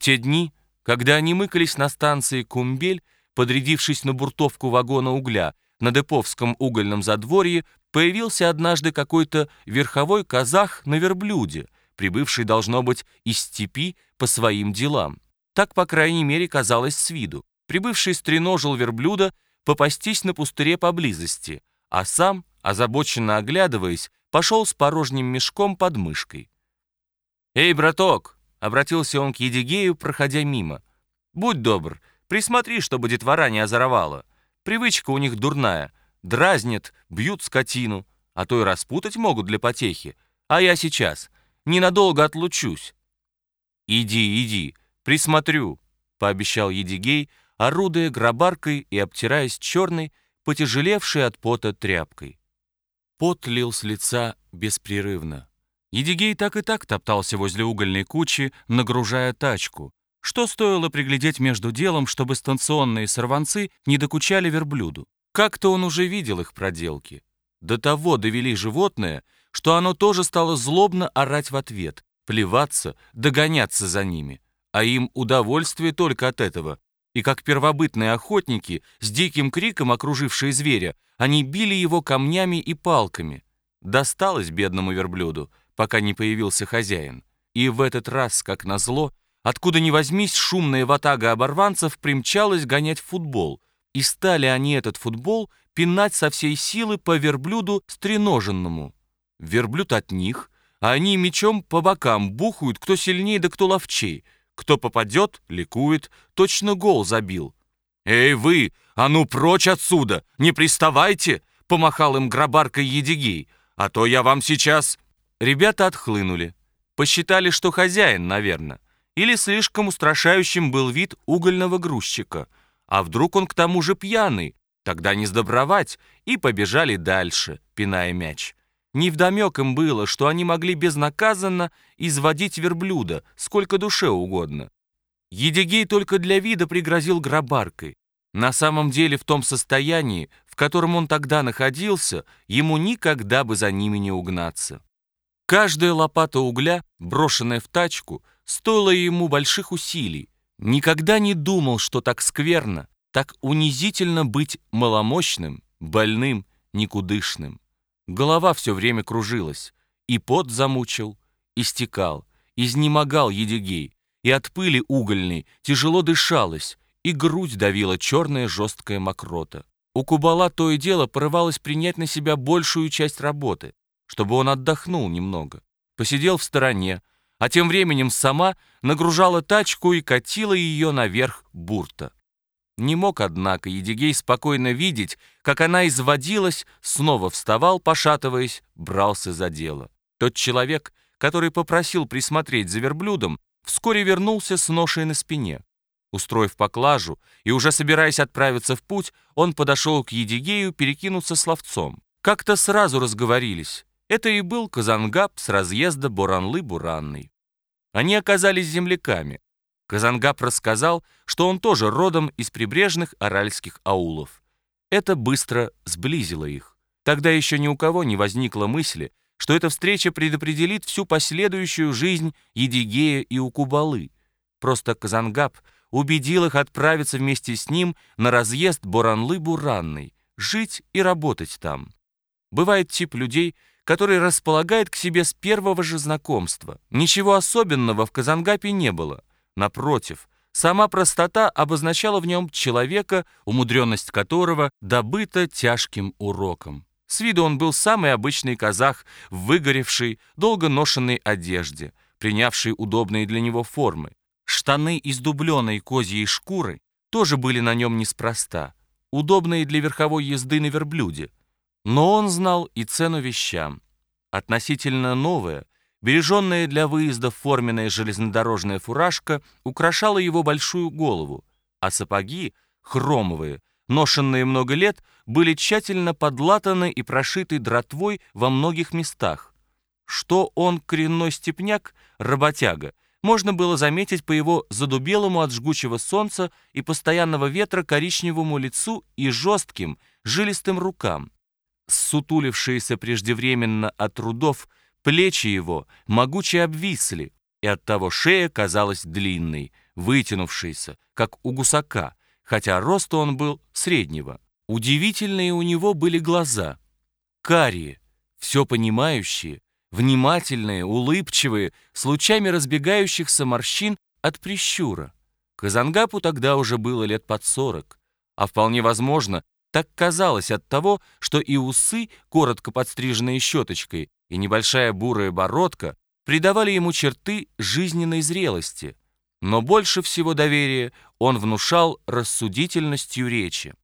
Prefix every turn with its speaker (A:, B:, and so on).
A: те дни, когда они мыкались на станции Кумбель, подрядившись на буртовку вагона угля на Деповском угольном задворье, появился однажды какой-то верховой казах на верблюде, прибывший, должно быть, из степи по своим делам. Так, по крайней мере, казалось с виду. Прибывший стреножил верблюда попастись на пустыре поблизости, а сам, озабоченно оглядываясь, пошел с порожним мешком под мышкой. «Эй, браток!» — обратился он к Едигею, проходя мимо. «Будь добр, присмотри, чтобы детвора не озоровала. Привычка у них дурная. Дразнят, бьют скотину, а то и распутать могут для потехи. А я сейчас ненадолго отлучусь». «Иди, иди, присмотрю», — пообещал Едигей, орудуя гробаркой и обтираясь черной, потяжелевшей от пота тряпкой. Пот лил с лица беспрерывно. Едигей так и так топтался возле угольной кучи, нагружая тачку. Что стоило приглядеть между делом, чтобы станционные сорванцы не докучали верблюду? Как-то он уже видел их проделки. До того довели животное, что оно тоже стало злобно орать в ответ, плеваться, догоняться за ними. А им удовольствие только от этого. И как первобытные охотники, с диким криком окружившие зверя, они били его камнями и палками. Досталось бедному верблюду пока не появился хозяин. И в этот раз, как назло, откуда ни возьмись, шумная ватага оборванцев примчалась гонять футбол. И стали они этот футбол пинать со всей силы по верблюду стреноженному. Верблюд от них, а они мечом по бокам бухают, кто сильнее да кто ловчей. Кто попадет, ликует, точно гол забил. «Эй вы, а ну прочь отсюда, не приставайте!» помахал им гробаркой Едигей. «А то я вам сейчас Ребята отхлынули. Посчитали, что хозяин, наверное. Или слишком устрашающим был вид угольного грузчика. А вдруг он к тому же пьяный? Тогда не сдобровать. И побежали дальше, пиная мяч. Невдомек им было, что они могли безнаказанно изводить верблюда, сколько душе угодно. Едигей только для вида пригрозил гробаркой. На самом деле в том состоянии, в котором он тогда находился, ему никогда бы за ними не угнаться. Каждая лопата угля, брошенная в тачку, стоила ему больших усилий. Никогда не думал, что так скверно, так унизительно быть маломощным, больным, никудышным. Голова все время кружилась, и пот замучил, истекал, изнемогал Едигей, и от пыли угольной тяжело дышалось, и грудь давила черная жесткая мокрота. У Кубала то и дело порывалось принять на себя большую часть работы чтобы он отдохнул немного, посидел в стороне, а тем временем сама нагружала тачку и катила ее наверх бурта. Не мог, однако, Едигей спокойно видеть, как она изводилась, снова вставал, пошатываясь, брался за дело. Тот человек, который попросил присмотреть за верблюдом, вскоре вернулся с ношей на спине. Устроив поклажу и уже собираясь отправиться в путь, он подошел к Едигею перекинуться словцом. Как-то сразу разговорились. Это и был Казангаб с разъезда Буранлы-Буранной. Они оказались земляками. Казангаб рассказал, что он тоже родом из прибрежных аральских аулов. Это быстро сблизило их. Тогда еще ни у кого не возникла мысли, что эта встреча предопределит всю последующую жизнь Едигея и Укубалы. Просто Казангаб убедил их отправиться вместе с ним на разъезд Буранлы-Буранной, жить и работать там. Бывает тип людей, который располагает к себе с первого же знакомства. Ничего особенного в Казангапе не было. Напротив, сама простота обозначала в нем человека, умудренность которого добыта тяжким уроком. С виду он был самый обычный казах в выгоревшей, долго ношенной одежде, принявшей удобные для него формы. Штаны из дубленой козьей шкуры тоже были на нем неспроста, удобные для верховой езды на верблюде – но он знал и цену вещам. Относительно новая, береженная для выезда форменная железнодорожная фуражка украшала его большую голову, а сапоги, хромовые, ношенные много лет, были тщательно подлатаны и прошиты дротвой во многих местах. Что он коренной степняк, работяга, можно было заметить по его задубелому от жгучего солнца и постоянного ветра коричневому лицу и жестким, жилистым рукам сутулившиеся преждевременно от трудов, плечи его могуче обвисли, и оттого шея казалась длинной, вытянувшейся, как у гусака, хотя рост он был среднего. Удивительные у него были глаза, карие, все понимающие, внимательные, улыбчивые, с лучами разбегающихся морщин от прищура. Казангапу тогда уже было лет под сорок, а вполне возможно, так казалось от того, что и усы, коротко подстриженные щеточкой, и небольшая бурая бородка придавали ему черты жизненной зрелости, но больше всего доверия он внушал рассудительностью речи.